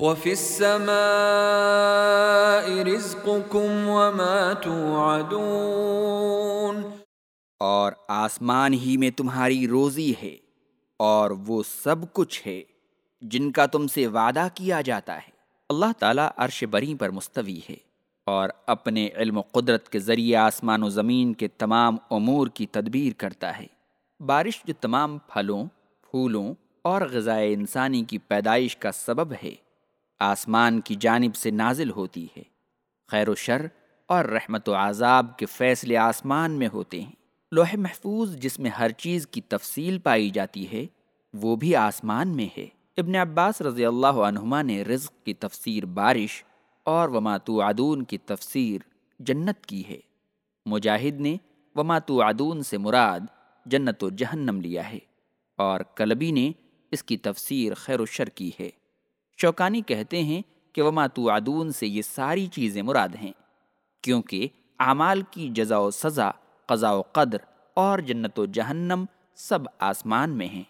وفي السماء رزقكم وما توعدون اور آسمان ہی میں تمہاری روزی ہے اور وہ سب کچھ ہے جن کا تم سے وعدہ کیا جاتا ہے۔ اللہ تعالیٰ عرش بری پر مستوی ہے اور اپنے علم و قدرت کے ذریعے آسمان و زمین کے تمام امور کی تدبیر کرتا ہے۔ بارش جو تمام پھلوں، پھولوں اور غذائے انسانی کی پیدائش کا سبب ہے۔ آسمان کی جانب سے نازل ہوتی ہے۔ خیر و شر اور رحمت و عذاب کے فیصلے آسمان میں ہوتے ہیں۔ لوح محفوظ جس میں ہر چیز کی تفصیل پائی جاتی ہے، وہ بھی آسمان میں ہے۔ ابن عباس رضی اللہ عنہما نے رزق کی تفسیر بارش اور وماتو عدون کی تفسیر جنت کی ہے۔ مجاہد نے وماتو عدون سے مراد جنت و جہنم لیا ہے اور کلبی نے اس کی تفسیر خیر و شر کی ہے۔ شوکانی کہتے ہیں کہ وما توعدون سے یہ ساری چیزیں مراد ہیں، کیونکہ اعمال کی جزا و سزا، قضاء و قدر اور جنت و جہنم سب آسمان میں ہیں۔